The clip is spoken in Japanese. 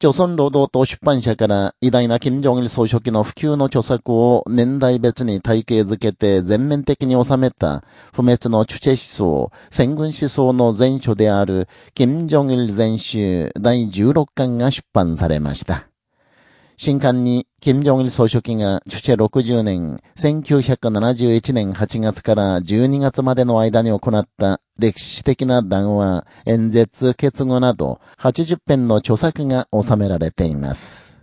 朝鮮労働党出版社から偉大な金正日総書記の普及の著作を年代別に体系づけて全面的に収めた不滅の主治思想、戦軍思想の前書である金正日全集第16巻が出版されました。新刊に、金正日総書記が、主者60年、1971年8月から12月までの間に行った歴史的な談話、演説、結語など、80編の著作が収められています。